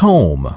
comb.